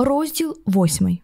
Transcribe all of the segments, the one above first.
Розділ восьмий.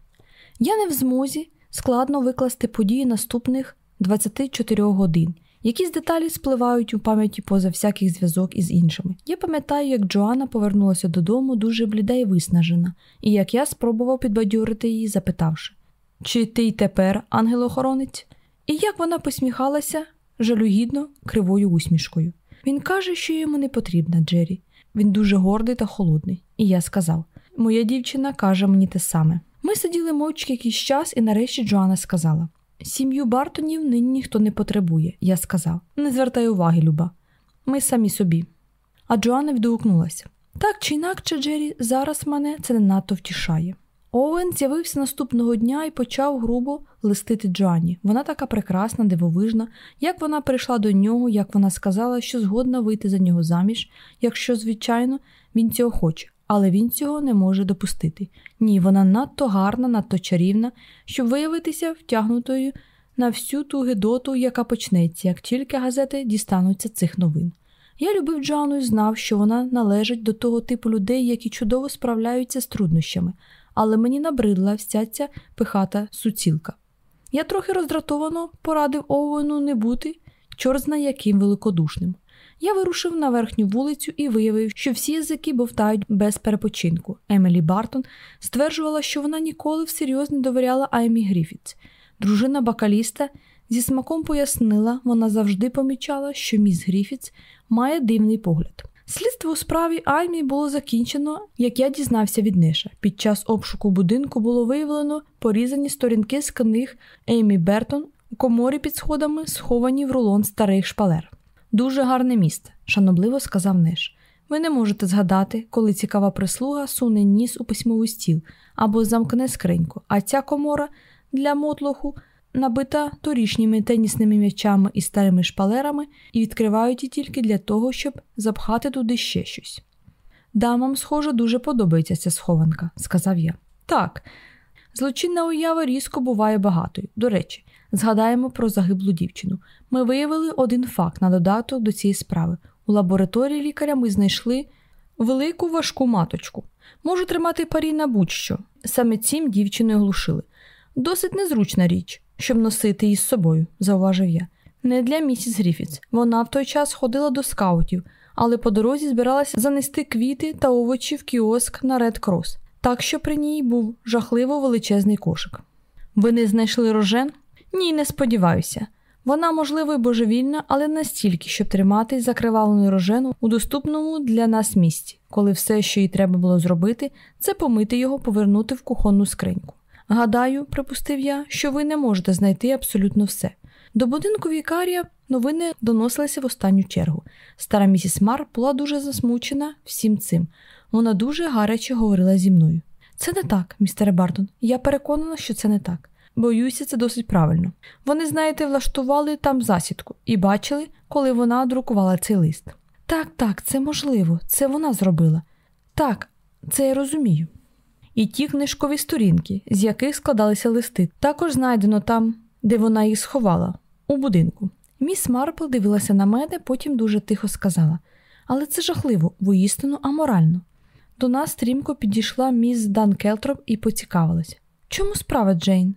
Я не в змозі складно викласти події наступних 24 годин. Якісь деталі спливають у пам'яті поза всякий зв'язок із іншими. Я пам'ятаю, як Джоанна повернулася додому дуже бліда і виснажена, і як я спробував підбадьорити її, запитавши, чи ти й тепер ангел-охоронець? І як вона посміхалася жалюгідно кривою усмішкою. Він каже, що йому не потрібна, Джері. Він дуже гордий та холодний. І я сказав: Моя дівчина каже мені те саме. Ми сиділи мовчки якийсь час, і нарешті Джоанна сказала: Сім'ю Бартонів нині ніхто не потребує. Я сказав: Не звертай уваги, Люба. Ми самі собі. А Джоанна відгукнулася. Так чи інакше, Джері, зараз мене це не надто втішає. Оуен з'явився наступного дня і почав грубо листити Джоанні. Вона така прекрасна, дивовижна, як вона прийшла до нього, як вона сказала, що згодна вийти за нього заміж, якщо, звичайно, він цього хоче, але він цього не може допустити. Ні, вона надто гарна, надто чарівна, щоб виявитися втягнутою на всю ту гидоту, яка почнеться, як тільки газети дістануться цих новин. Я любив Джоанну і знав, що вона належить до того типу людей, які чудово справляються з труднощами, але мені набридла вся ця пихата суцілка. Я трохи роздратовано порадив Оуену не бути чорт яким великодушним. Я вирушив на верхню вулицю і виявив, що всі язики бовтають без перепочинку. Емілі Бартон стверджувала, що вона ніколи всерйоз не довіряла Аймі Гріфітс. Дружина бакалійника зі смаком пояснила, вона завжди помічала, що міс Гріфітс має дивний погляд. Слідство у справі Аймі було закінчено, як я дізнався від Неша. Під час обшуку будинку було виявлено порізані сторінки з книг Еймі Бертон у коморі під сходами, сховані в рулон старих шпалер. Дуже гарне місце, шанобливо сказав Неш. Ви не можете згадати, коли цікава прислуга суне ніс у письмовий стіл або замкне скриньку, а ця комора для мотлоху набита торішніми тенісними м'ячами і старими шпалерами, і відкривають її тільки для того, щоб запхати туди ще щось. Дамам, схоже, дуже подобається ця схованка, сказав я. Так, злочинна уява різко буває багатою. До речі, згадаємо про загиблу дівчину. Ми виявили один факт на додаток до цієї справи. У лабораторії лікаря ми знайшли велику важку маточку. Можу тримати парі на будь-що. Саме цим дівчиною глушили. Досить незручна річ щоб носити її з собою, зауважив я. Не для місіс Гріфіц. Вона в той час ходила до скаутів, але по дорозі збиралася занести квіти та овочі в кіоск на Ред Крос, так що при ній був жахливо величезний кошик. Ви не знайшли рожен? Ні, не сподіваюся. Вона, можливо, й божевільна, але настільки, щоб тримати закривавлену рожену у доступному для нас місці, коли все, що їй треба було зробити, це помити його, повернути в кухонну скриньку. Гадаю, припустив я, що ви не можете знайти абсолютно все. До будинку вікарія новини доносилися в останню чергу. Стара місіс Мар була дуже засмучена всім цим. Вона дуже гаряче говорила зі мною. Це не так, містере Бартон. Я переконана, що це не так. Боюся, це досить правильно. Вони, знаєте, влаштували там засідку і бачили, коли вона друкувала цей лист. Так, так, це можливо, це вона зробила. Так, це я розумію і ті книжкові сторінки, з яких складалися листи, також знайдено там, де вона їх сховала, у будинку. Міс Марпл дивилася на мене, потім дуже тихо сказала: Але це жахливо, воістину аморально. До нас стрімко підійшла місіс Дан Келтроп і поцікавилась. У чому справа, Джейн?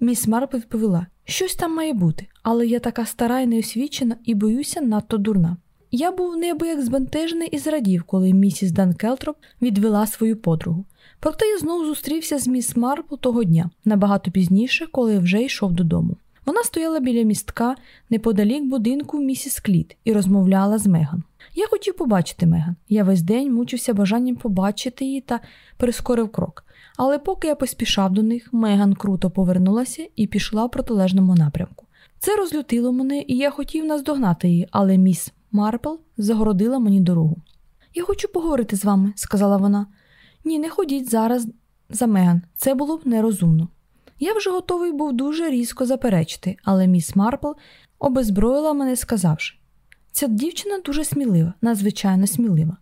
Міс Марпл відповіла: Щось там має бути, але я така стара і неосвічена і боюся надто дурна. Я був неабияк збентежений і зрадів, коли місіс Дан Келтроп відвела свою подругу. Проте я знову зустрівся з міс Марпл того дня, набагато пізніше, коли вже йшов додому. Вона стояла біля містка неподалік будинку місіс Кліт і розмовляла з Меган. Я хотів побачити Меган. Я весь день мучився бажанням побачити її та прискорив крок. Але поки я поспішав до них, Меган круто повернулася і пішла в протилежному напрямку. Це розлютило мене, і я хотів наздогнати її, але міс Марпл загородила мені дорогу. Я хочу поговорити з вами, сказала вона. Ні, не ходіть зараз за Меган, це було б нерозумно. Я вже готовий був дуже різко заперечити, але міс Марпл обезброїла мене, сказавши: ця дівчина дуже смілива, надзвичайно смілива.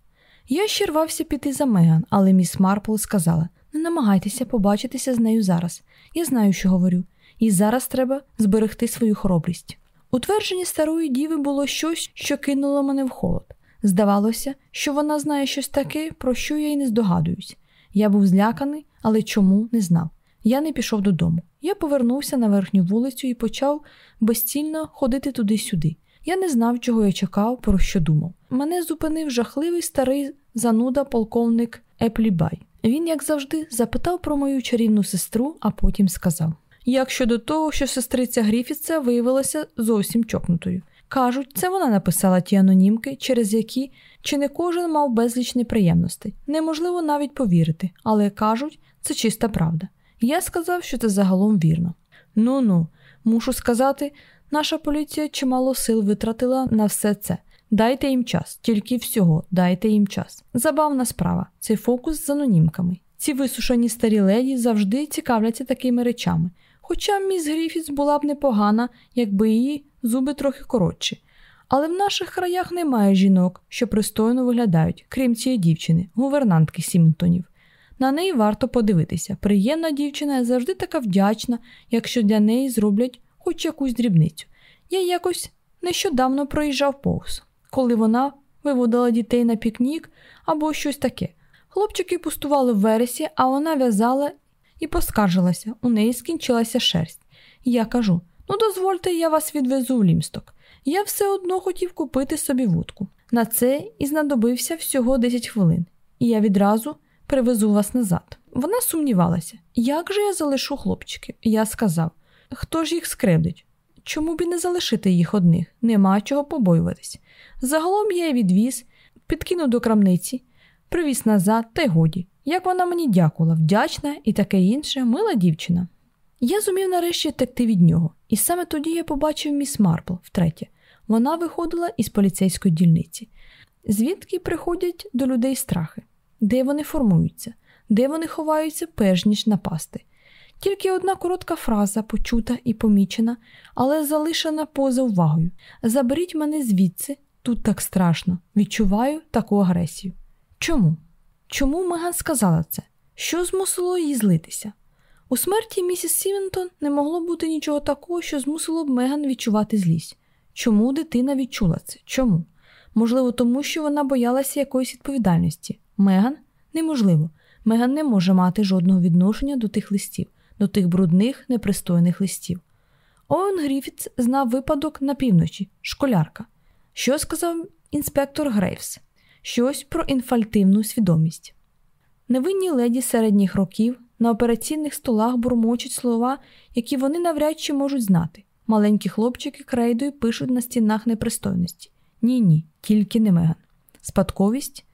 Я ще рвався піти за Меган, але міс Марпл сказала: не намагайтеся побачитися з нею зараз. Я знаю, що говорю, і зараз треба зберегти свою хоробрість. У твердженні старої діви було щось, що кинуло мене в холод. Здавалося, що вона знає щось таке, про що я й не здогадуюсь. Я був зляканий, але чому не знав. Я не пішов додому. Я повернувся на верхню вулицю і почав безцільно ходити туди-сюди. Я не знав, чого я чекав, про що думав. Мене зупинив жахливий старий зануда полковник Еплібай. Він, як завжди, запитав про мою чарівну сестру, а потім сказав: Як щодо того, що сестриця Гріфітса виявилася зовсім чокнутою. Кажуть, це вона написала ті анонімки, через які чи не кожен мав безліч неприємностей. Неможливо навіть повірити, але кажуть, це чиста правда. Я сказав, що це загалом вірно. Ну ну, мушу сказати, наша поліція чимало сил витратила на все це. Дайте їм час, тільки всього, дайте їм час. Забавна справа, цей фокус з анонімками. Ці висушені старі леді завжди цікавляться такими речами. Хоча міс Гріфіс була б непогана, якби її зуби трохи коротші. Але в наших краях немає жінок, що пристойно виглядають, крім цієї дівчини, гувернантки Сімінтонів. На неї варто подивитися. Приємна дівчина завжди така вдячна, якщо для неї зроблять хоч якусь дрібницю. Я якось нещодавно проїжджав повз, коли вона виводила дітей на пікнік або щось таке. Хлопчики пустували в вересі, а вона в'язала і поскаржилася, у неї скінчилася шерсть. Я кажу: ну, дозвольте, я вас відвезу в лімсток. Я все одно хотів купити собі вудку. На це і знадобився всього 10 хвилин, і я відразу привезу вас назад. Вона сумнівалася, як же я залишу хлопчиків? Я сказав: хто ж їх скривдить? Чому б і не залишити їх одних? Нема чого побоюватись. Загалом я відвіз, підкинув до крамниці, привіз назад, та й годі. Як вона мені дякувала, вдячна і таке інше, мила дівчина. Я зумів нарешті текти від нього, і саме тоді я побачив міс Марпл втретє. Вона виходила із поліцейської дільниці, звідки приходять до людей страхи, де вони формуються, де вони ховаються, перш ніж напасти. Тільки одна коротка фраза, почута і помічена, але залишена поза увагою. Заберіть мене звідси, тут так страшно, відчуваю таку агресію. Чому? Чому Меган сказала це? Що змусило її злитися? У смерті місіс Сімінтон не могло бути нічого такого, що змусило б Меган відчувати злість. Чому дитина відчула це? Чому? Можливо, тому що вона боялася якоїсь відповідальності. Меган неможливо. Меган не може мати жодного відношення до тих листів, до тих брудних, непристойних листів. Оуен Гріфітс знав випадок на півночі, школярка. Що сказав інспектор Грейвс? Щось про інфальтивну свідомість. Невинні леді середніх років на операційних столах бурмочуть слова, які вони навряд чи можуть знати. Маленькі хлопчики крейдою пишуть на стінах непристойності. Ні, ні, тільки не Меган. Спадковість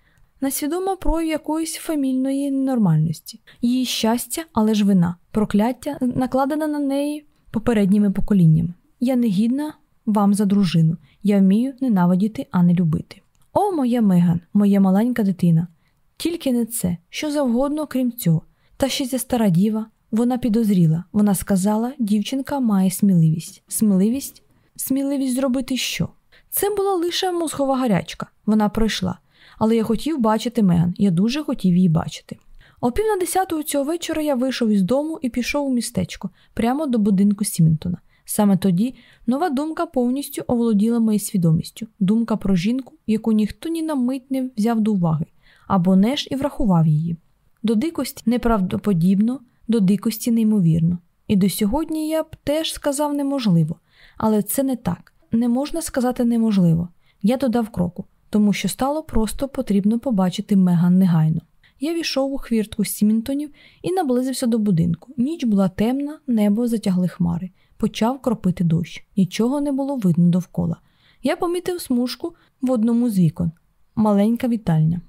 несвідома прояв якоїсь фамільної ненормальності, її щастя, але ж вина, прокляття, накладена на неї попередніми поколіннями. Я не гідна вам за дружину, я вмію ненавидіти, а не любити. О, моя Меган, моя маленька дитина. Тільки не це, що завгодно, крім цього. Та ще ця стара діва, вона підозріла. Вона сказала, дівчинка має сміливість. Сміливість? Сміливість зробити що? Це була лише мозгова гарячка. Вона пройшла. Але я хотів бачити Меган, я дуже хотів її бачити. О пів на десятого цього вечора я вийшов із дому і пішов у містечко прямо до будинку Сімінтона. Саме тоді нова думка повністю оволоділа моєю свідомістю, думка про жінку, яку ніхто ні на мить не взяв до уваги, або не ж і врахував її. До дикості неправдоподібно, до дикості неймовірно. І до сьогодні я б теж сказав неможливо, але це не так. Не можна сказати неможливо. Я додав кроку, тому що стало просто потрібно побачити Меган негайно. Я війшов у хвіртку Сімінтонів і наблизився до будинку. Ніч була темна, небо затягли хмари. Почав кропити дощ. Нічого не було видно довкола. Я помітив смужку в одному з вікон маленька вітальня.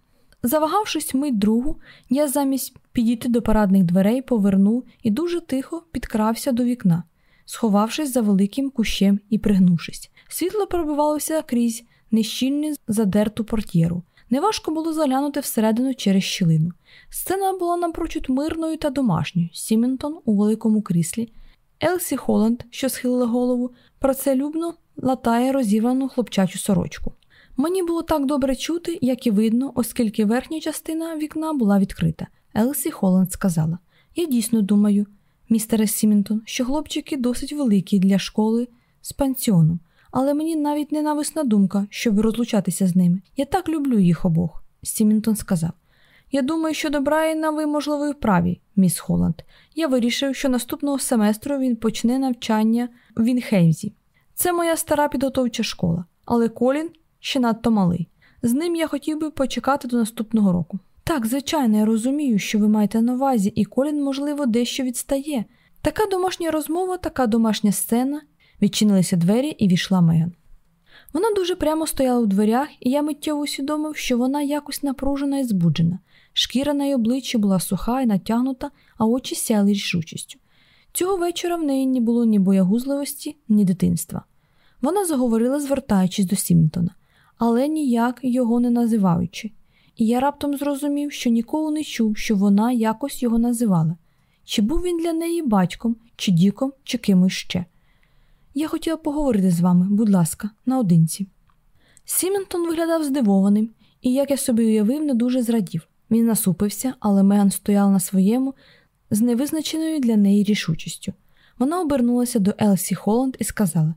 Завагавшись мить другу, я замість підійти до парадних дверей повернув і дуже тихо підкрався до вікна, сховавшись за великим кущем і пригнувшись. Світло пробивалося крізь нещільну задерту портьєру. Неважко було заглянути всередину через щілину. Сцена була напрочуд мирною та домашньою. Сіментон у великому кріслі, Елсі Холланд, що схилила голову, працелюбно латає розірвану хлопчачу сорочку. Мені було так добре чути, як і видно, оскільки верхня частина вікна була відкрита. Елсі Холланд сказала: Я дійсно думаю, містере Сімінтон, що хлопчики досить великі для школи з пансіоном, але мені навіть ненависна думка, щоб розлучатися з ними. Я так люблю їх обох. Сімінтон сказав. Я думаю, що до Брайана ви, можливо, і вправі, міс Холланд. Я вирішив, що наступного семестру він почне навчання в Вінхеймзі. Це моя стара підготовча школа, але Колін ще надто малий. З ним я хотів би почекати до наступного року. Так, звичайно, я розумію, що ви маєте на увазі, і Колін, можливо, дещо відстає. Така домашня розмова, така домашня сцена. Відчинилися двері і війшла Меган. Вона дуже прямо стояла у дверях, і я миттєво усвідомив, що вона якось напружена і збуджена. Шкіра на її обличчі була суха і натягнута, а очі сяли рішучістю. Цього вечора в неї не було ні боягузливості, ні дитинства. Вона заговорила, звертаючись до Сімтона, але ніяк його не називаючи. І я раптом зрозумів, що ніколи не чув, що вона якось його називала. Чи був він для неї батьком, чи діком, чи кимось ще. Я хотіла поговорити з вами, будь ласка, наодинці. Сіментон виглядав здивованим, і, як я собі уявив, не дуже зрадів. Він насупився, але Меган стояла на своєму з невизначеною для неї рішучістю. Вона обернулася до Елсі Холланд і сказала: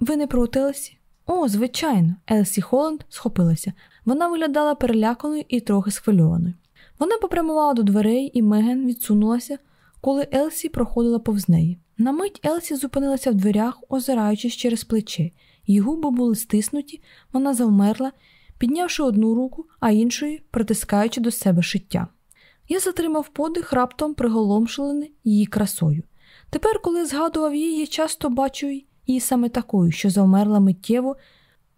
Ви не проти Елсі? О, звичайно, Елсі Холланд схопилася. Вона виглядала переляканою і трохи схвильованою. Вона попрямувала до дверей, і Меген відсунулася, коли Елсі проходила повз неї. На мить Елсі зупинилася в дверях, озираючись через плече. Її губи були стиснуті, вона завмерла, піднявши одну руку, а іншою притискаючи до себе шиття. Я затримав подих, раптом приголомшений її красою. Тепер, коли згадував її, я часто бачу її саме такою, що завмерла миттєво,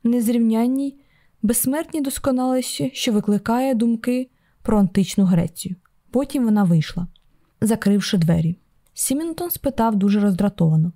незрівнянній, безсмертній досконалості, що викликає думки про античну Грецію. Потім вона вийшла, закривши двері. Сімінтон спитав дуже роздратовано: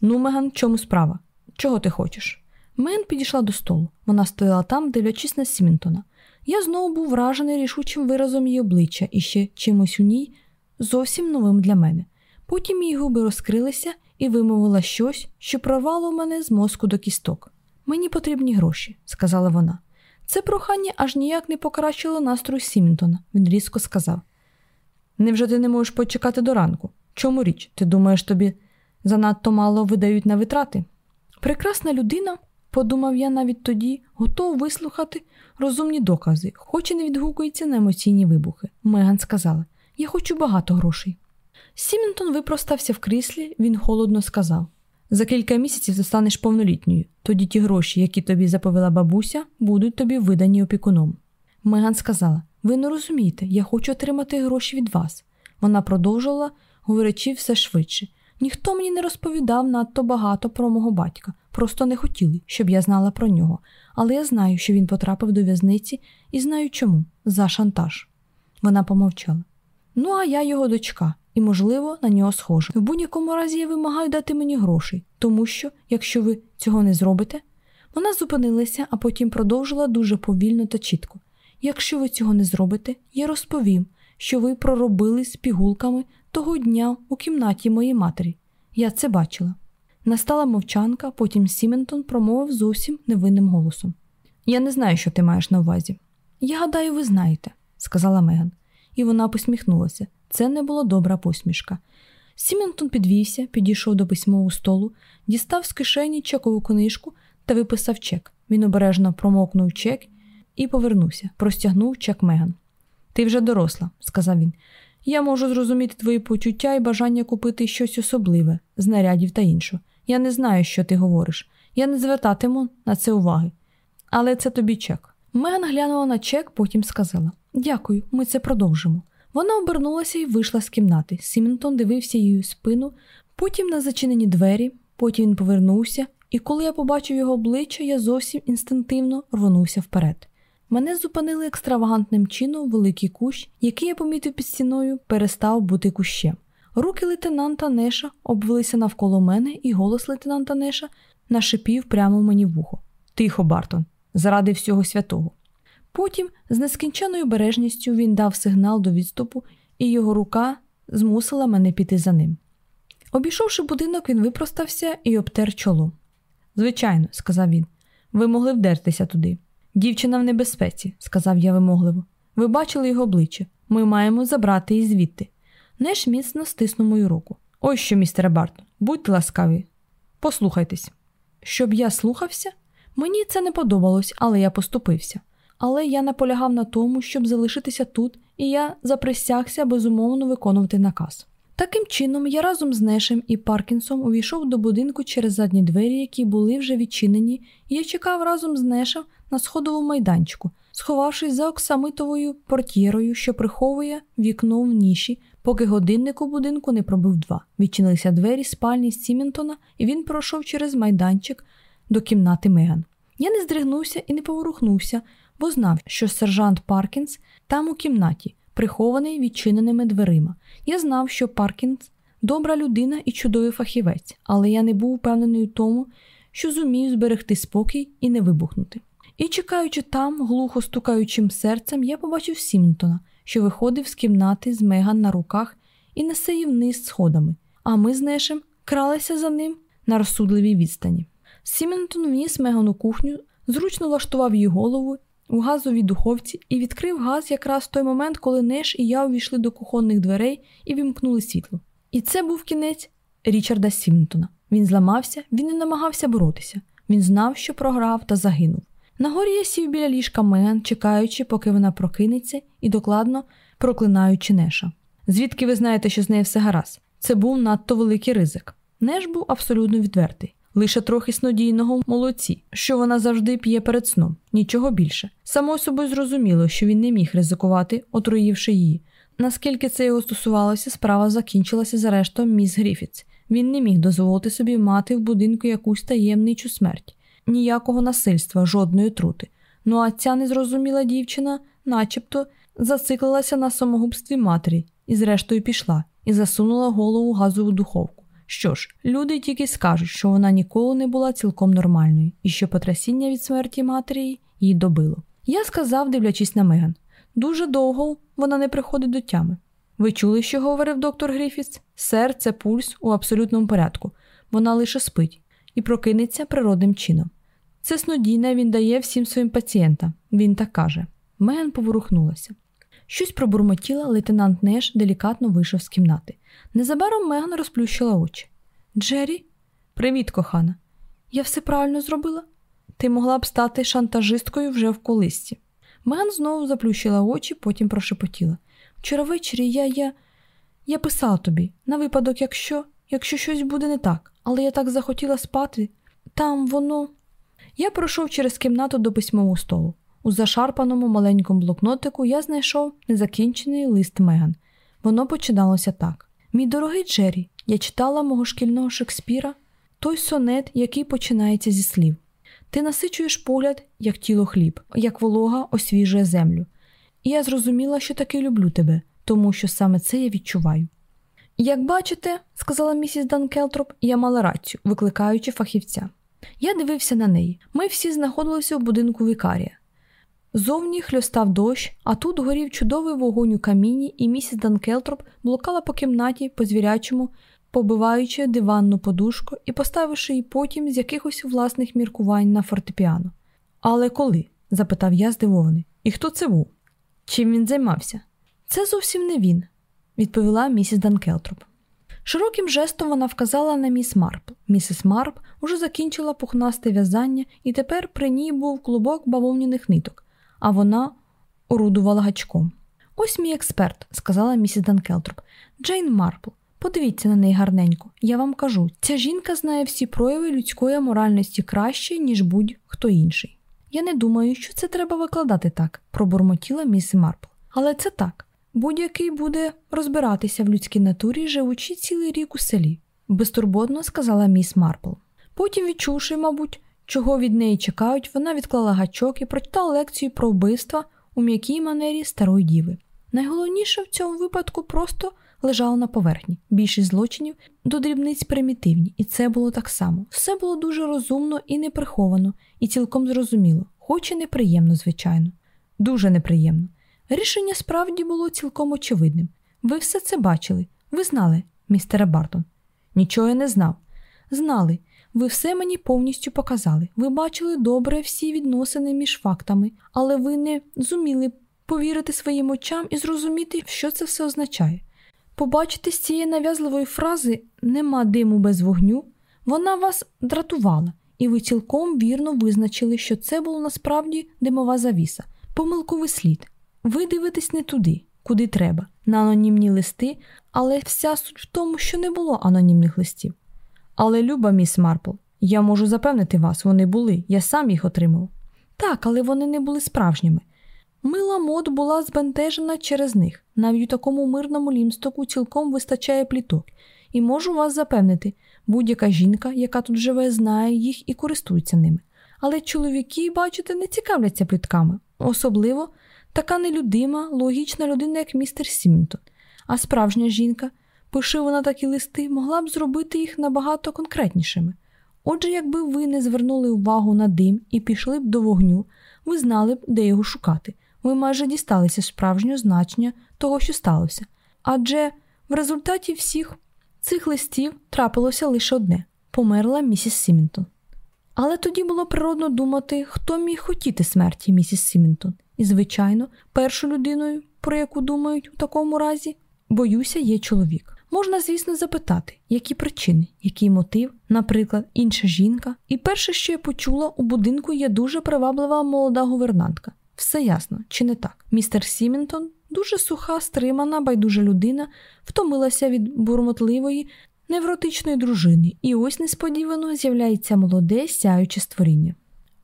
Ну, Меган, чому справа? Чого ти хочеш? Мен підійшла до столу. Вона стояла там, дивлячись на Сімінтона. Я знову був вражений рішучим виразом її обличчя і ще чимось у ній зовсім новим для мене. Потім її губи розкрилися і вимовила щось, що прорвало мене з мозку до кісток. Мені потрібні гроші, сказала вона. Це прохання аж ніяк не покращило настрою Сімінтона, він різко сказав. Невже ти не можеш почекати до ранку? Чому річ? Ти думаєш, тобі занадто мало видають на витрати? Прекрасна людина, подумав я навіть тоді, готов вислухати розумні докази, хоч і не відгукується на емоційні вибухи. Меган сказала: Я хочу багато грошей. Сімінтон випростався в кріслі, він холодно сказав: За кілька місяців ти станеш повнолітньою, тоді ті гроші, які тобі заповіла бабуся, будуть тобі видані опікуном. Меган сказала: Ви не розумієте, я хочу отримати гроші від вас. Вона продовжувала, говорячи все швидше. Ніхто мені не розповідав надто багато про мого батька, просто не хотіли, щоб я знала про нього, але я знаю, що він потрапив до в'язниці і знаю чому за шантаж. Вона помовчала. Ну, а я його дочка, і, можливо, на нього схожа. В будь-якому разі я вимагаю дати мені грошей, тому що, якщо ви цього не зробите, вона зупинилася, а потім продовжила дуже повільно та чітко. Якщо ви цього не зробите, я розповім, що ви проробили з пігулками того дня у кімнаті моєї матері. Я це бачила. Настала мовчанка, потім Сіментон промовив зовсім невинним голосом. Я не знаю, що ти маєш на увазі. Я гадаю, ви знаєте, сказала Меган, і вона посміхнулася. Це не була добра посмішка. Сіментон підвівся, підійшов до письмового столу, дістав з кишені чекову книжку та виписав чек. Він обережно промокнув чек і повернувся, простягнув чек Меган. Ти вже доросла, сказав він. Я можу зрозуміти твої почуття і бажання купити щось особливе, знарядів та іншого. Я не знаю, що ти говориш. Я не звертатиму на це уваги. Але це тобі чек. Меган глянула на чек, потім сказала: Дякую, ми це продовжимо. Вона обернулася і вийшла з кімнати. Сіментон дивився її спину, потім на зачинені двері, потім він повернувся, і коли я побачив його обличчя, я зовсім інстинктивно рвонувся вперед. Мене зупинили екстравагантним чином великий кущ, який я помітив під стіною, перестав бути кущем. Руки лейтенанта Неша обвелися навколо мене, і голос лейтенанта Неша нашипів прямо мені в вухо. Тихо, Бартон, заради всього святого. Потім, з нескінченою бережністю, він дав сигнал до відступу, і його рука змусила мене піти за ним. Обійшовши будинок, він випростався і обтер чоло. Звичайно, сказав він, ви могли вдертися туди. Дівчина в небезпеці, сказав я вимогливо. Ви бачили його обличчя. Ми маємо забрати її звідти. Неш міцно стиснув мою руку. Ось що, містере Бартон, будьте ласкаві. Послухайтесь. Щоб я слухався? Мені це не подобалось, але я поступився. але я наполягав на тому, щоб залишитися тут, і я заприсягся безумовно виконувати наказ. Таким чином, я разом з Нешем і Паркінсом увійшов до будинку через задні двері, які були вже відчинені, і я чекав разом з Нешем на сходовому майданчику, сховавшись за оксамитовою портьєрою, що приховує вікно в ніші, поки годинник у будинку не пробив два. Відчинилися двері спальні Сімінтона, і він пройшов через майданчик до кімнати Меган. Я не здригнувся і не поворухнувся, бо знав, що сержант Паркінс там у кімнаті, прихований відчиненими дверима. Я знав, що Паркінс добра людина і чудовий фахівець, але я не був впевнений у тому, що зумію зберегти спокій і не вибухнути. І, чекаючи там, з глухо стукаючим серцем, я побачив Сімінтона, що виходив з кімнати з Меган на руках і несе її вниз сходами, а ми з Нешем кралися за ним на розсудливій відстані. Сіментон вніс Меган у кухню, зручно влаштував її голову у газовій духовці і відкрив газ якраз в той момент, коли Неш і я увійшли до кухонних дверей і вімкнули світло. І це був кінець Річарда Сіментона. Він зламався, він не намагався боротися. Він знав, що програв та загинув. Нагорі я сів біля ліжка Меган, чекаючи, поки вона прокинеться, і докладно проклинаючи Неша. Звідки ви знаєте, що з нею все гаразд? Це був надто великий ризик. Неш був абсолютно відвертий лише трохи снодійного в молоці, що вона завжди п'є перед сном, нічого більше. Само собою зрозуміло, що він не міг ризикувати, отруївши її. Наскільки це його стосувалося, справа закінчилася за рештом міс Гріфітс. Він не міг дозволити собі мати в будинку якусь таємничу смерть, ніякого насильства, жодної трути. Ну а ця незрозуміла дівчина, начебто, зациклилася на самогубстві матері і, зрештою, пішла і засунула голову газову духовку. Що ж, люди тільки скажуть, що вона ніколи не була цілком нормальною і що потрясіння від смерті матері її добило. Я сказав, дивлячись на Меган, дуже довго вона не приходить до тями. Ви чули, що говорив доктор Гріфіс? Серце, пульс у абсолютному порядку. Вона лише спить і прокинеться природним чином. Це снодійне він дає всім своїм пацієнтам. Він так каже. Меган поворухнулася. Щось пробурмотіла, лейтенант Неш делікатно вийшов з кімнати. Незабаром Меган розплющила очі. Джері, привіт, кохана. Я все правильно зробила? Ти могла б стати шантажисткою вже в колисці. Меган знову заплющила очі, потім прошепотіла. Вчора ввечері я я... я писала тобі, на випадок, якщо якщо щось буде не так, але я так захотіла спати. Там воно. Я пройшов через кімнату до письмового столу. У зашарпаному маленькому блокнотику я знайшов незакінчений лист Меган. Воно починалося так: Мій дорогий Джері, я читала мого шкільного Шекспіра, той сонет, який починається зі слів. Ти насичуєш погляд, як тіло хліб, як волога освіжує землю. І я зрозуміла, що таки люблю тебе, тому що саме це я відчуваю. Як бачите, сказала місіс Данкелтроп, я мала рацію, викликаючи фахівця. Я дивився на неї. Ми всі знаходилися в будинку вікарія. Зовні хльостав дощ, а тут горів чудовий вогонь у каміні, і місіс Данкелтроп блукала по кімнаті, по звірячому, побиваючи диванну подушку і поставивши її потім з якихось власних міркувань на фортепіано. Але коли? запитав я здивований. І хто це був? Чим він займався? Це зовсім не він, відповіла місіс Данкелтроп. Широким жестом вона вказала на міс Марпл. Міс Марпл уже закінчила пухнасте в'язання, і тепер при ній був клубок бавовняних ниток а вона орудувала гачком. Ось мій експерт, сказала місіс Данкелтроп. Джейн Марпл. Подивіться на неї гарненько. Я вам кажу, ця жінка знає всі прояви людської моральності краще, ніж будь-хто інший. Я не думаю, що це треба викладати так, пробурмотіла міс Марпл. Але це так. Будь-який буде розбиратися в людській натурі, живучи цілий рік у селі, безтурботно сказала міс Марпл. Потім, відчувши, мабуть, чого від неї чекають, вона відклала гачок і прочитала лекцію про вбивства у м'якій манері старої діви. Найголовніше в цьому випадку просто лежало на поверхні. Більшість злочинів до дрібниць примітивні, і це було так само. Все було дуже розумно і неприховано, і цілком зрозуміло, хоч і неприємно, звичайно, дуже неприємно. Рішення справді було цілком очевидним. Ви все це бачили, ви знали, містере Бартон. Нічого я не знав. Знали, ви все мені повністю показали. Ви бачили добре всі відносини між фактами, але ви не зуміли повірити своїм очам і зрозуміти, що це все означає. Побачити з цієї нав'язливої фрази нема диму без вогню, вона вас дратувала, і ви цілком вірно визначили, що це було насправді димова завіса, Помилковий слід. Ви дивитесь не туди, куди треба, на анонімні листи, але вся суть в тому, що не було анонімних листів. Але, люба міс Марпл, я можу запевнити вас, вони були, я сам їх отримав. Так, але вони не були справжніми. Мила мод була збентежена через них. Навіть у такому мирному лімстоку цілком вистачає пліток, і можу вас запевнити, будь-яка жінка, яка тут живе, знає їх і користується ними. Але чоловіки, бачите, не цікавляться плітками, особливо така нелюдима, логічна людина, як містер Сімінтон. А справжня жінка, пиши вона такі листи, могла б зробити їх набагато конкретнішими. Отже, якби ви не звернули увагу на дим і пішли б до вогню, ви знали б, де його шукати. Ви майже дісталися справжнього значення того, що сталося. Адже в результаті всіх цих листів трапилося лише одне померла місіс Сімінтон. Але тоді було природно думати, хто міг хотіти смерті місіс Сімінтон. І, звичайно, першою людиною, про яку думають у такому разі, боюся, є чоловік. Можна, звісно, запитати, які причини, який мотив, наприклад, інша жінка. І перше, що я почула, у будинку є дуже приваблива молода гувернантка. Все ясно, чи не так? Містер Сімінтон, дуже суха, стримана, байдужа людина, втомилася від бурмотливої, невротичної дружини, і ось несподівано з'являється молоде, сяюче створіння.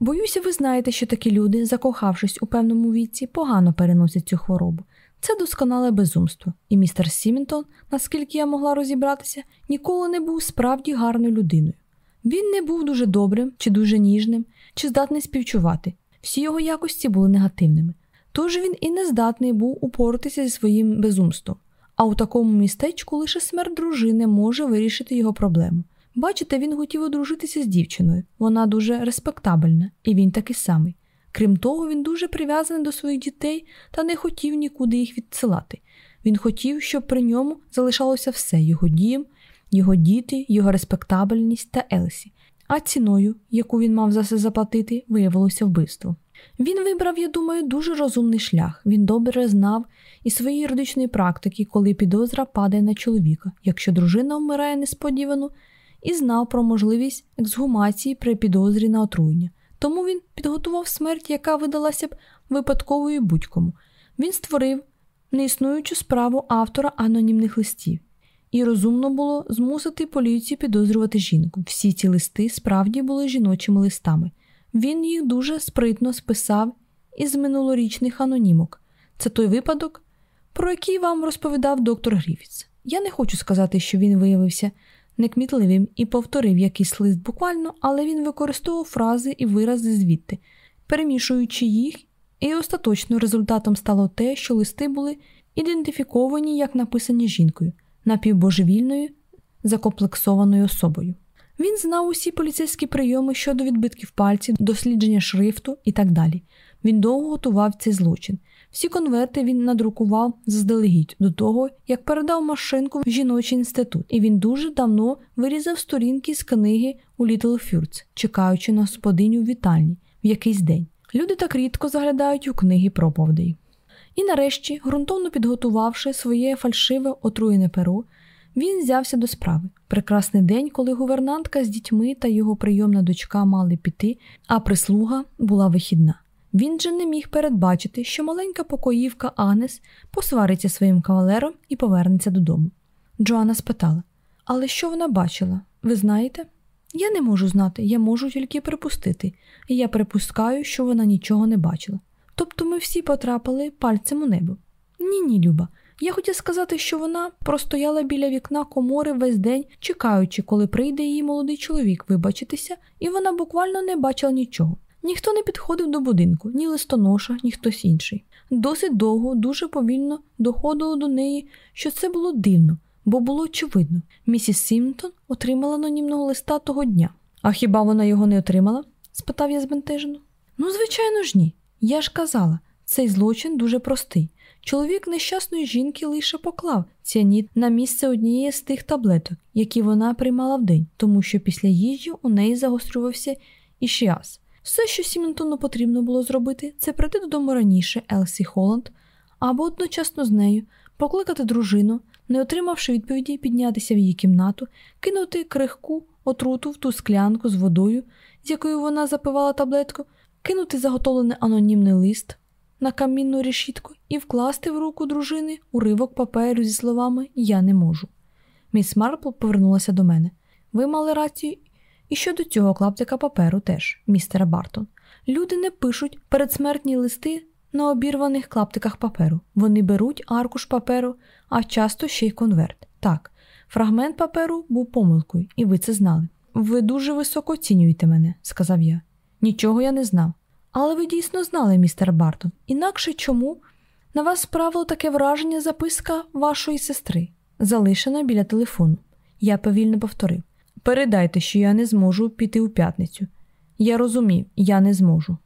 Боюся, ви знаєте, що такі люди, закохавшись у певному віці, погано переносять цю хворобу. Це досконале безумство, і містер Сімінтон, наскільки я могла розібратися, ніколи не був справді гарною людиною. Він не був дуже добрим, чи дуже ніжним, чи здатний співчувати. Всі його якості були негативними. Тож він і не здатний був упоратися зі своїм безумством, а у такому містечку лише смерть дружини може вирішити його проблему. Бачите, він хотів одружитися з дівчиною, вона дуже респектабельна, і він такий самий. Крім того, він дуже прив'язаний до своїх дітей та не хотів нікуди їх відсилати. Він хотів, щоб при ньому залишалося все його дім, його діти, його респектабельність та Елсі. А ціною, яку він мав за це заплатити, виявилося вбивство. Він вибрав, я думаю, дуже розумний шлях. Він добре знав із своєї юридичної практики, коли підозра падає на чоловіка, якщо дружина вмирає несподівано, і знав про можливість ексгумації при підозрі на отруєння. Тому він підготував смерть, яка видалася б випадковою будь-кому. Він створив неіснуючу справу автора анонімних листів, і розумно було змусити поліцію підозрювати жінку. Всі ці листи справді були жіночими листами. Він їх дуже спритно списав із минулорічних анонімок. Це той випадок, про який вам розповідав доктор Гріфіц. Я не хочу сказати, що він виявився некмітливим і повторив якийсь лист буквально, але він використовував фрази і вирази звідти, перемішуючи їх, і остаточно результатом стало те, що листи були ідентифіковані як написані жінкою, напівбожевільною, закомплексованою особою. Він знав усі поліцейські прийоми щодо відбитків пальців, дослідження шрифту і так далі. Він довго готував цей злочин. Всі конверти він надрукував заздалегідь до того, як передав машинку в жіночий інститут, і він дуже давно вирізав сторінки з книги у Літл Фюрц, чекаючи на господиню в вітальні в якийсь день. Люди так рідко заглядають у книги проповідей. І нарешті, ґрунтовно підготувавши своє фальшиве отруєне перо, він взявся до справи. Прекрасний день, коли гувернантка з дітьми та його прийомна дочка мали піти, а прислуга була вихідна. Він же не міг передбачити, що маленька покоївка Агнес посвариться своїм кавалером і повернеться додому. Джоанна спитала: Але що вона бачила? Ви знаєте? Я не можу знати, я можу тільки припустити, і я припускаю, що вона нічого не бачила. Тобто ми всі потрапили пальцем у небо. Ні, ні, Люба. Я хотів сказати, що вона простояла біля вікна комори весь день, чекаючи, коли прийде її молодий чоловік вибачитися, і вона буквально не бачила нічого. Ніхто не підходив до будинку, ні листоноша, ні хтось інший. Досить довго, дуже повільно доходило до неї, що це було дивно, бо було очевидно. Місіс Сімтон отримала анонімного листа того дня. А хіба вона його не отримала? спитав я збентежено. Ну, звичайно ж, ні. Я ж казала, цей злочин дуже простий. Чоловік нещасної жінки лише поклав ціаніт на місце однієї з тих таблеток, які вона приймала вдень, тому що після їжі у неї загострювався ішіаз. Все, що Сіментону потрібно було зробити, це прийти додому раніше Елсі Холланд або одночасно з нею, покликати дружину, не отримавши відповіді, піднятися в її кімнату, кинути крихку отруту в ту склянку з водою, з якою вона запивала таблетку, кинути заготовлений анонімний лист, на камінну решітку і вкласти в руку дружини уривок паперу зі словами Я не можу. Міс Марпл повернулася до мене. Ви мали рацію і щодо цього клаптика паперу теж, містере Бартон. Люди не пишуть передсмертні листи на обірваних клаптиках паперу. Вони беруть аркуш паперу, а часто ще й конверт. Так, фрагмент паперу був помилкою, і ви це знали. Ви дуже високо оцінюєте мене, сказав я. Нічого я не знав. Але ви дійсно знали, містер Бартон. Інакше чому? На вас справило таке враження записка вашої сестри, залишена біля телефону. Я повільно повторив. Передайте, що я не зможу піти у п'ятницю. Я розумів, я не зможу.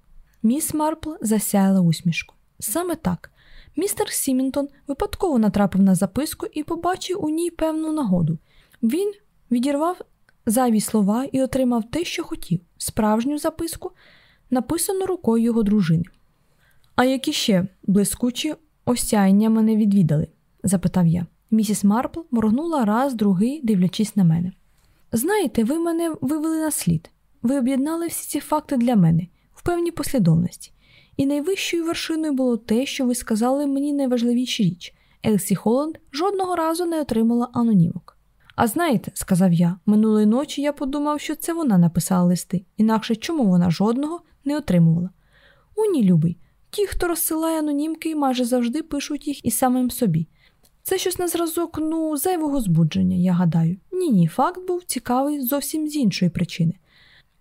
Міс Марпл засяяла усмішку. Саме так. Містер Сімінтон випадково натрапив на записку і побачив у ній певну нагоду. Він відірвав зайві слова і отримав те, що хотів справжню записку, написану рукою його дружини. А які ще блискучі осяяння мене відвідали? запитав я. Місіс Марпл моргнула раз, другий, дивлячись на мене. Знаєте, ви мене вивели на слід. Ви об'єднали всі ці факти для мене в певній послідовності. І найвищою вершиною було те, що ви сказали мені найважливішу річ Елсі Холланд жодного разу не отримала анонімок. А знаєте, сказав я, минулої ночі я подумав, що це вона написала листи, інакше чому вона жодного не отримувала. У ні, любий, ті, хто розсилає анонімки, майже завжди пишуть їх і самим собі. Це щось на зразок, ну, зайвого збудження, я гадаю. Ні, ні, факт був цікавий зовсім з іншої причини.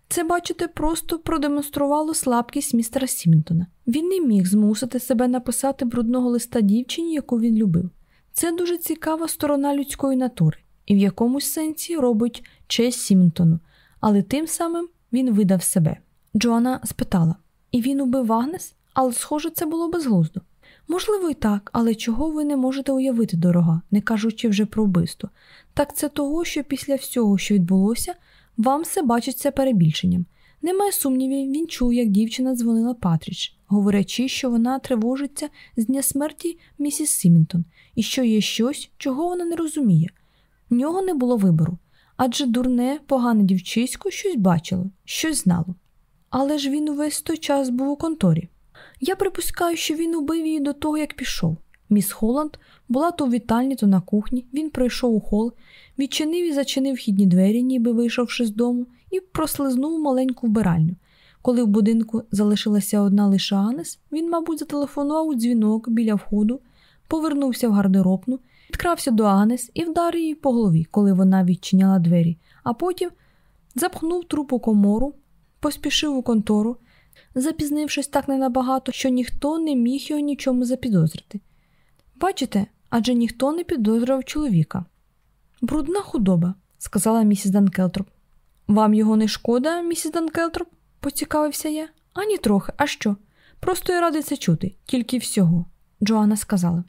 Це, бачите, просто продемонструвало слабкість містера Сімінтона. Він не міг змусити себе написати брудного листа дівчині, яку він любив. Це дуже цікава сторона людської натури і в якомусь сенсі робить честь Сімінтону, але тим самим він видав себе. Джоанна спитала: І він убив Агнес? Але, схоже, це було безглуздо. Можливо, і так, але чого ви не можете уявити, дорога, не кажучи вже про вбивство. Так це того, що після всього, що відбулося, вам все бачиться перебільшенням. Немає сумнівів, він чув, як дівчина дзвонила Патріч, говорячи, що вона тривожиться з дня смерті місіс Сімінтон, і що є щось, чого вона не розуміє. В нього не було вибору, адже дурне, погане дівчисько щось бачило, щось знало. Але ж він увесь той час був у конторі. Я припускаю, що він убив її до того, як пішов. Міс Холланд була то в вітальні, то на кухні. Він пройшов у хол, відчинив і зачинив вхідні двері, ніби вийшовши з дому, і прослизнув маленьку вбиральню. Коли в будинку залишилася одна лише Анес, він, мабуть, зателефонував у дзвінок біля входу, повернувся в гардеробну, підкрався до Агнес і вдарив її по голові, коли вона відчиняла двері, а потім запхнув труп у комору, поспішив у контору, запізнившись так ненабагато, що ніхто не міг його нічому запідозрити. Бачите, адже ніхто не підозрював чоловіка. Брудна худоба, сказала місіс Данкелтроп. Вам його не шкода, місіс Данкелтроп? поцікавився я. Ані трохи, а що? Просто я радий це чути, тільки всього, Джоанна сказала.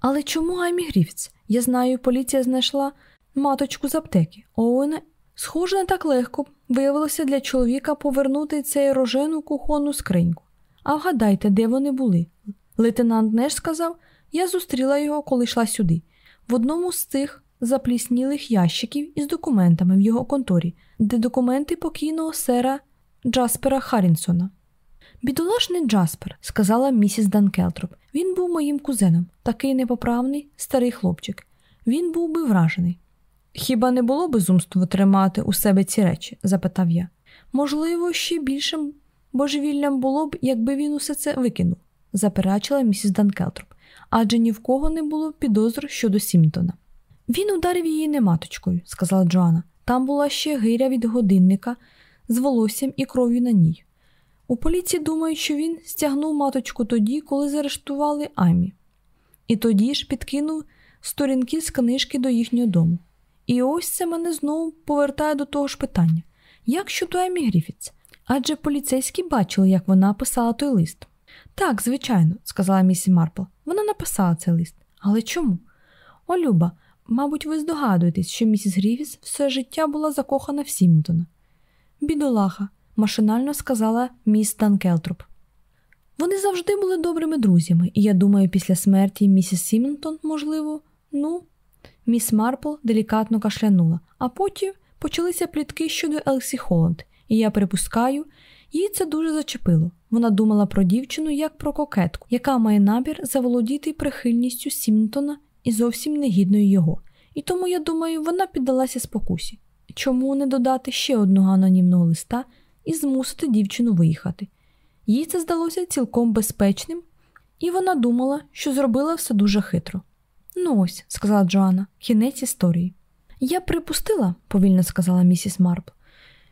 Але чому Еймі Гріфітс? Я знаю, поліція знайшла маточку з аптеки. Оуена, схоже, не так легко виявилося для чоловіка повернути цей рожену кухонну скриньку. А вгадайте, де вони були? Лейтенант Неш сказав, я зустріла його, коли йшла сюди, в одному з цих запліснілих ящиків із документами в його конторі, де документи покійного сера Джаспера Харрінсона. Бідолашний Джаспер, сказала місіс Данкелтроп. Він був моїм кузеном, такий непоправний старий хлопчик. Він був би вражений. Хіба не було безумство тримати у себе ці речі? запитав я. Можливо, ще більшим божевіллям було б, якби він усе це викинув, заперечила місіс Данкелтроп, адже ні в кого не було підозр щодо Сімтона. Він ударив її не маточкою, сказала Джоанна. Там була ще гиря від годинника з волоссям і кров'ю на ній. У поліції думають, що він стягнув маточку тоді, коли заарештували Амі, і тоді ж підкинув сторінки з книжки до їхнього дому. І ось це мене знову повертає до того ж питання: як щодо Емі Гріфітс? Адже поліцейські бачили, як вона писала той лист. Так, звичайно, сказала міс Марпл. Вона написала цей лист. Але чому? О, Люба, мабуть, ви здогадуєтесь, що місіс Гріфіс все життя була закохана в Сімінтона. Бідолаха, машинально сказала міс Данкелтроп. Вони завжди були добрими друзями, і я думаю, після смерті місіс Сімінтон, можливо, ну. Міс Марпл делікатно кашлянула, а потім почалися плітки щодо Елсі Холланд, і я припускаю, їй це дуже зачепило. Вона думала про дівчину як про кокетку, яка має набір заволодіти прихильністю Сімнтона і зовсім негідною його. І тому, я думаю, вона піддалася спокусі. Чому не додати ще одного анонімного листа і змусити дівчину виїхати? Їй це здалося цілком безпечним, і вона думала, що зробила все дуже хитро. Ну ось, сказала Джоанна, кінець історії. Я припустила, повільно сказала місіс Марпл,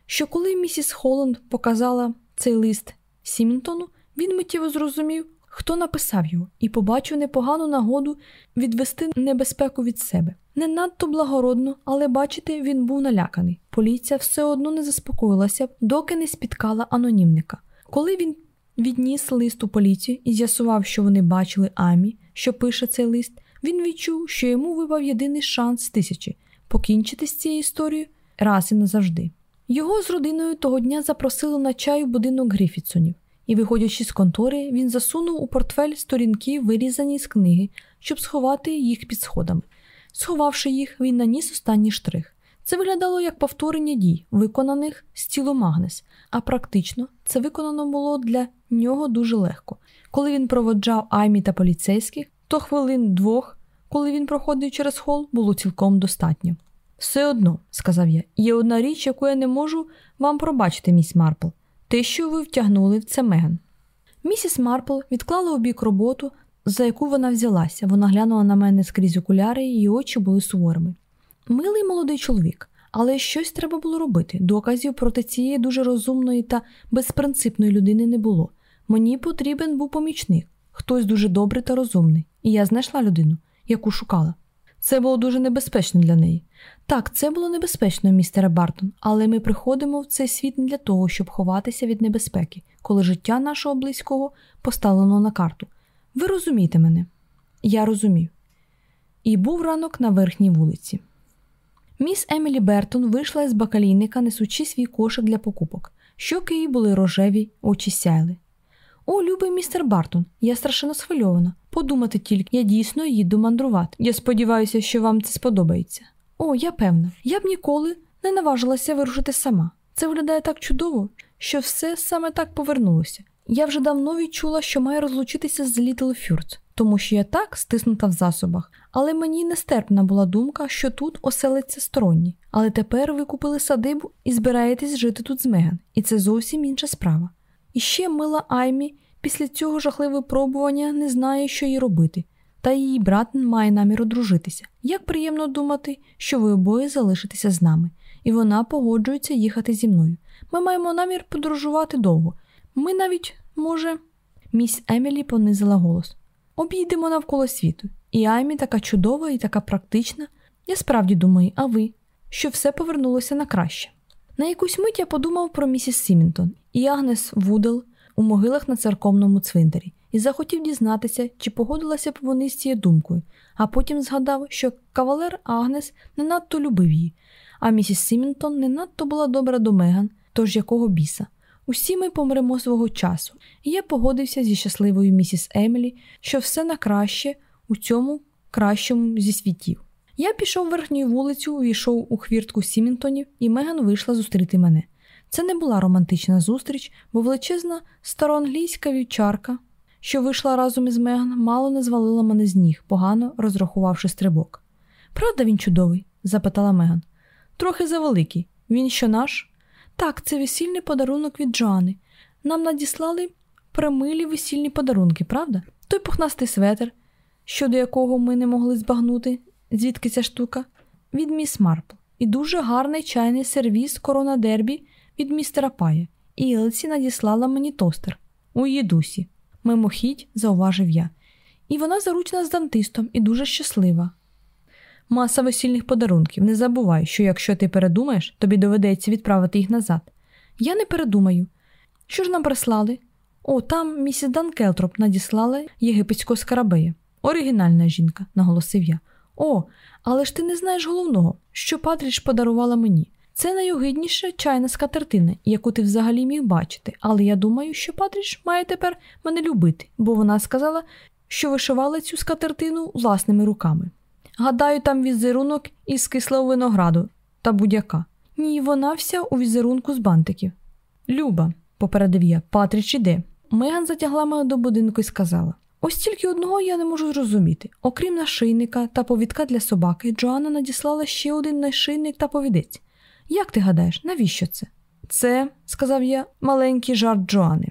що коли місіс Холланд показала цей лист Сімінтону, він миттєво зрозумів, хто написав його, і побачив непогану нагоду відвести небезпеку від себе. Не надто благородно, але бачите, він був наляканий. Поліція все одно не заспокоїлася, доки не спіткала анонімника. Коли він відніс лист у поліцію і з'ясував, що вони бачили Амі, що пише цей лист, він відчув, що йому випав єдиний шанс тисячі покінчити з цією історією раз і назавжди. Його з родиною того дня запросили на чай у будинок Гріфітсонів, і, виходячи з контори, він засунув у портфель сторінки, вирізані з книги, щоб сховати їх під сходами. Сховавши їх, він наніс останній штрих. Це виглядало як повторення дій, виконаних з тілом Агнес, а практично це виконано було для нього дуже легко. Коли він проводжав Аймі та поліцейських, то хвилин двох, коли він проходив через хол, було цілком достатньо. Все одно, сказав я, є одна річ, яку я не можу вам пробачити, міс Марпл, те, що ви втягнули в це Меган. Місіс Марпл відклала у бік роботу, за яку вона взялася. Вона глянула на мене скрізь окуляри, її очі були суворими. Милий молодий чоловік, але щось треба було робити. Доказів проти цієї дуже розумної та безпринципної людини не було. Мені потрібен був помічник, хтось дуже добрий та розумний, і я знайшла людину, яку шукала. Це було дуже небезпечно для неї. Так, це було небезпечно, містере Бартон, але ми приходимо в цей світ не для того, щоб ховатися від небезпеки, коли життя нашого близького поставлено на карту. Ви розумієте мене? Я розумів. І був ранок на верхній вулиці. Міс Емілі Бертон вийшла із бакалійника, несучи свій кошик для покупок. Щоки її були рожеві, очі сяйли. О, любий містер Бартон, я страшенно схвильована. Подумати тільки, я дійсно їду мандрувати. Я сподіваюся, що вам це сподобається. О, я певна, я б ніколи не наважилася вирушити сама. Це виглядає так чудово, що все саме так повернулося. Я вже давно відчула, що маю розлучитися з Літл Фюрц, тому що я так стиснута в засобах, але мені нестерпна була думка, що тут оселиться сторонні. Але тепер ви купили садибу і збираєтесь жити тут з Меган, і це зовсім інша справа. І ще мила Аймі після цього жахливе випробування не знає, що їй робити, та її брат має намір одружитися. Як приємно думати, що ви обоє залишитеся з нами, і вона погоджується їхати зі мною. Ми маємо намір подорожувати довго. Ми навіть, може, міс Емілі понизила голос. Обійдемо навколо світу. І Аймі така чудова і така практична. Я справді думаю, а ви, що все повернулося на краще. На якусь мить я подумав про місіс Сімінтон і Агнес Вудел у могилах на церковному цвинтарі і захотів дізнатися, чи погодилася б вони з цією думкою, а потім згадав, що кавалер Агнес не надто любив її, а місіс Сімінтон не надто була добра до Меган, тож якого біса. Усі ми помремо свого часу, і я погодився зі щасливою місіс Емілі, що все на краще у цьому кращому зі світів. Я пішов верхньою вулицю, увійшов у хвіртку Сімінтонів, і Меган вийшла зустріти мене. Це не була романтична зустріч, бо величезна староанглійська вівчарка, що вийшла разом із Меган, мало не звалила мене з ніг, погано розрахувавши стрибок. Правда, він чудовий? запитала Меган. Трохи завеликий. Він що наш? Так, це весільний подарунок від Джоани. Нам надіслали примилі весільні подарунки, правда? Той пухнастий светр, щодо якого ми не могли збагнути, звідки ця штука, від міс Марпл. І дуже гарний чайний сервіс корона дербі від містера Пая. І Елсі надіслала мені тостер у її дусі. Мимохідь, зауважив я. І вона заручена з дантистом і дуже щаслива. Маса весільних подарунків. Не забувай, що якщо ти передумаєш, тобі доведеться відправити їх назад. Я не передумаю. Що ж нам прислали? О, там місіс Дан Келтроп надіслала єгипетського скарабея. Оригінальна жінка, наголосив я. О, але ж ти не знаєш головного, що Патріч подарувала мені. Це найогидніша чайна скатертина, яку ти взагалі міг бачити, але я думаю, що Патріч має тепер мене любити, бо вона сказала, що вишивала цю скатертину власними руками. Гадаю, там візерунок із кислого винограду та будь-яка. Ні, вона вся у візерунку з бантиків. Люба, попередив я, Патріч іде. Меган затягла мене до будинку і сказала: Ось тільки одного я не можу зрозуміти. Окрім нашийника та повідка для собаки, Джоанна надіслала ще один нашийник та повідець. Як ти гадаєш, навіщо це? Це, сказав я, маленький жарт Джоани.